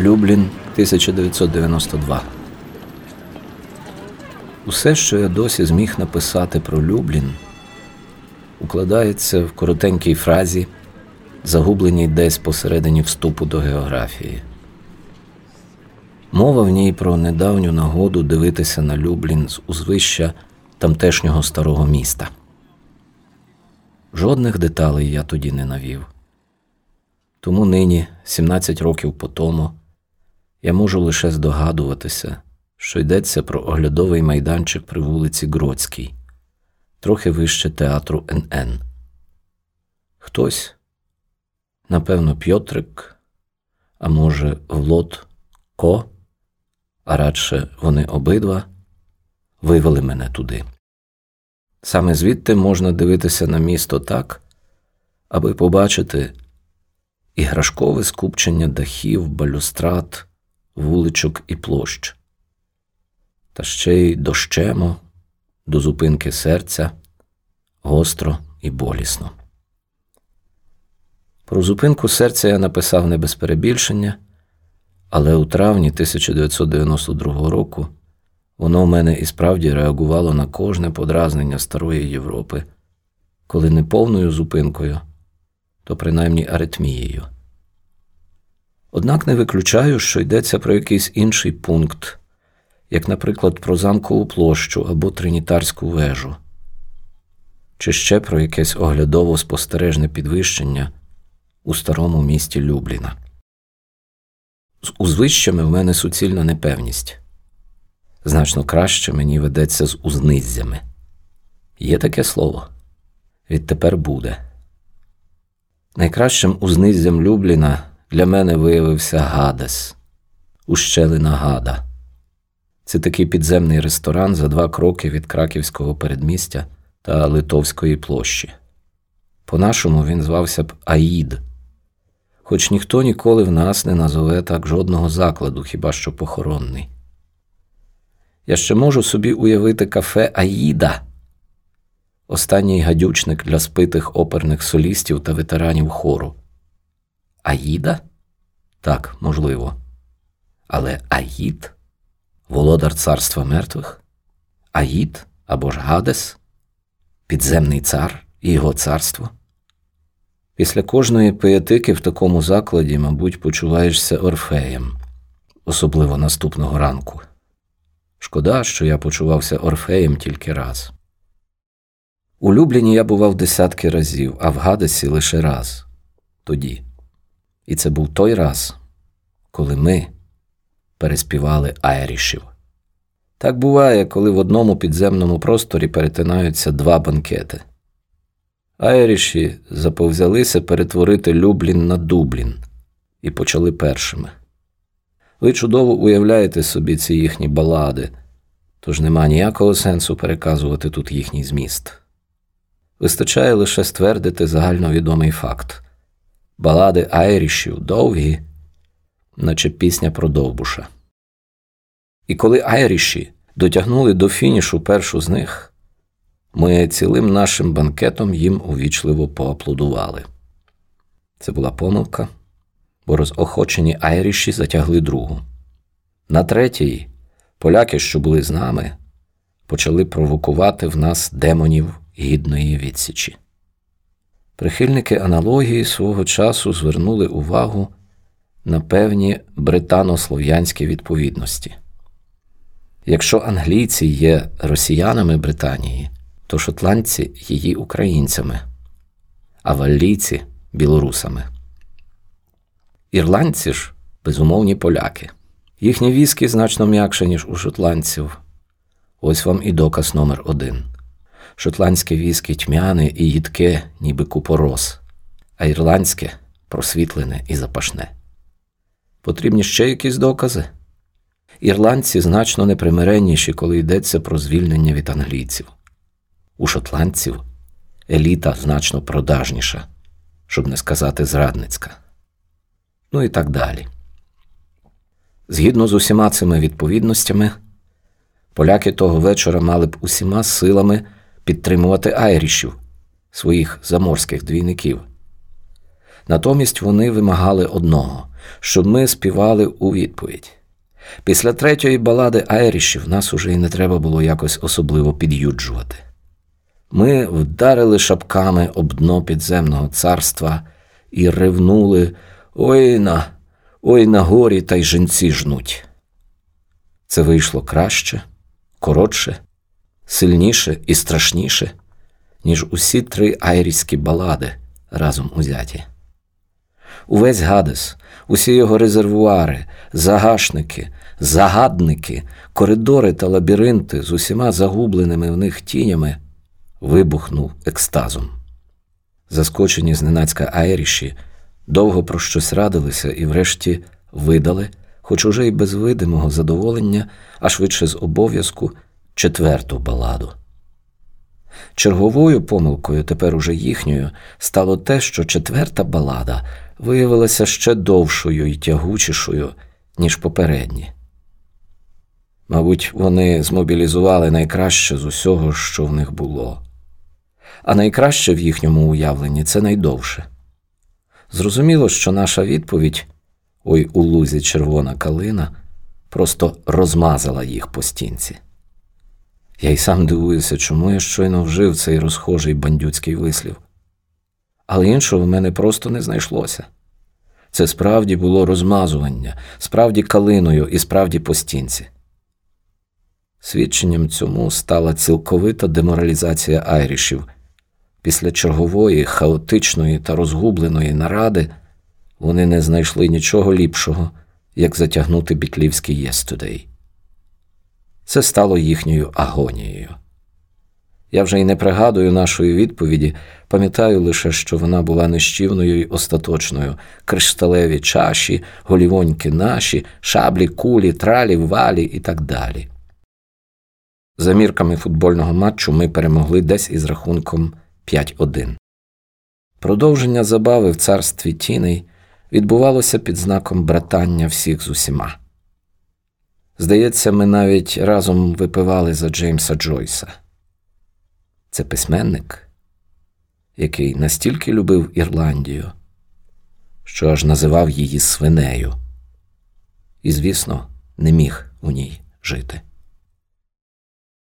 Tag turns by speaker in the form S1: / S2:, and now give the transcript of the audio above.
S1: Люблін 1992. Усе, що я досі зміг написати про Люблін, укладається в коротенькій фразі, загубленій десь посередині вступу до географії. Мова в ній про недавню нагоду дивитися на Люблін з узвища тамтешнього старого міста. Жодних деталей я тоді не навів. Тому нині, 17 років по тому, я можу лише здогадуватися, що йдеться про оглядовий майданчик при вулиці Гроцькій, трохи вище театру НН. Хтось, напевно, Пьотрик, а може, Влод Ко, а радше вони обидва, вивели мене туди. Саме звідти можна дивитися на місто так, аби побачити іграшкове скупчення дахів, балюстрат, вуличок і площ. Та ще й дощемо до зупинки серця гостро і болісно. Про зупинку серця я написав не без перебільшення, але у травні 1992 року воно в мене і справді реагувало на кожне подразнення Старої Європи, коли не повною зупинкою, то принаймні аритмією. Однак не виключаю, що йдеться про якийсь інший пункт, як, наприклад, про замкову площу або тринітарську вежу, чи ще про якесь оглядово спостережне підвищення у старому місті Любліна. З узвищами в мене суцільна непевність. Значно краще мені ведеться з узниззями. Є таке слово відтепер буде. Найкращим узниззям Любліна для мене виявився Гадес, ущелина Гада. Це такий підземний ресторан за два кроки від краківського передмістя та Литовської площі. По-нашому він звався б Аїд, хоч ніхто ніколи в нас не назове так жодного закладу, хіба що похоронний. Я ще можу собі уявити кафе Аїда, останній гадючник для спитих оперних солістів та ветеранів хору. Аїда? Так, можливо. Але Аїд? Володар царства мертвих? Аїд або ж Гадес? Підземний цар і його царство? Після кожної поетики в такому закладі, мабуть, почуваєшся орфеєм, особливо наступного ранку. Шкода, що я почувався орфеєм тільки раз. У Любліні я бував десятки разів, а в Гадесі лише раз тоді. І це був той раз, коли ми переспівали айрішів. Так буває, коли в одному підземному просторі перетинаються два банкети. Айріші заповзялися перетворити Люблін на Дублін і почали першими. Ви чудово уявляєте собі ці їхні балади, тож нема ніякого сенсу переказувати тут їхній зміст. Вистачає лише ствердити загальновідомий факт балади Айрішів довгі, наче пісня про Довбуша. І коли Айріші дотягнули до фінішу першу з них, ми цілим нашим банкетом їм увічливо поаплодували. Це була помилка, бо розохочені Айріші затягли другу. На третій поляки, що були з нами, почали провокувати в нас демонів гідної відсічі. Прихильники аналогії свого часу звернули увагу на певні британо-слов'янські відповідності. Якщо англійці є росіянами Британії, то шотландці її українцями, а валлійці білорусами. Ірландці ж безумовні поляки. Їхні віскі значно м'якше, ніж у шотландців. Ось вам і доказ номер один. Шотландське віскі тьмяне і їдке, ніби купорос, а ірландське просвітлене і запашне. Потрібні ще якісь докази? Ірландці значно непримиренніші, коли йдеться про звільнення від англійців. У шотландців еліта значно продажніша, щоб не сказати зрадницька. Ну і так далі. Згідно з усіма цими відповідностями, поляки того вечора мали б усіма силами підтримувати айрішів, своїх заморських двійників. Натомість вони вимагали одного, щоб ми співали у відповідь. Після третьої балади Айрішів нас уже й не треба було якось особливо під'юджувати. Ми вдарили шапками об дно підземного царства і ревнули Ой на, ой на горі та й жінці жнуть. Це вийшло краще, коротше, сильніше і страшніше, ніж усі три айрійські балади разом узяті. Увесь Гадес, усі його резервуари, загашники, загадники, коридори та лабіринти з усіма загубленими в них тінями вибухнув екстазом. Заскочені зненацька айріші довго про щось радилися і врешті видали, хоч уже й без видимого задоволення, а швидше з обов'язку, четверту баладу. Черговою помилкою, тепер уже їхньою, стало те, що четверта балада виявилася ще довшою і тягучішою, ніж попередні. Мабуть, вони змобілізували найкраще з усього, що в них було. А найкраще в їхньому уявленні це найдовше. Зрозуміло, що наша відповідь ой у лузі червона калина просто розмазала їх по стінці. Я й сам дивуюся, чому я щойно вжив цей розхожий бандюцький вислів. Але іншого в мене просто не знайшлося. Це справді було розмазування, справді калиною і справді по стінці. Свідченням цьому стала цілковита деморалізація айрішів. Після чергової, хаотичної та розгубленої наради вони не знайшли нічого ліпшого, як затягнути бітлівський «Єстудей». Це стало їхньою агонією. Я вже й не пригадую нашої відповіді, пам'ятаю лише, що вона була нищівною й остаточною, кришталеві чаші, голівоньки наші, шаблі, кулі, тралі, валі і так далі. За мірками футбольного матчу ми перемогли десь із рахунком 5-1. Продовження забави в царстві тіней відбувалося під знаком братання всіх з усіма. Здається, ми навіть разом випивали за Джеймса Джойса. Це письменник, який настільки любив Ірландію, що аж називав її свинею, і, звісно, не міг у ній жити.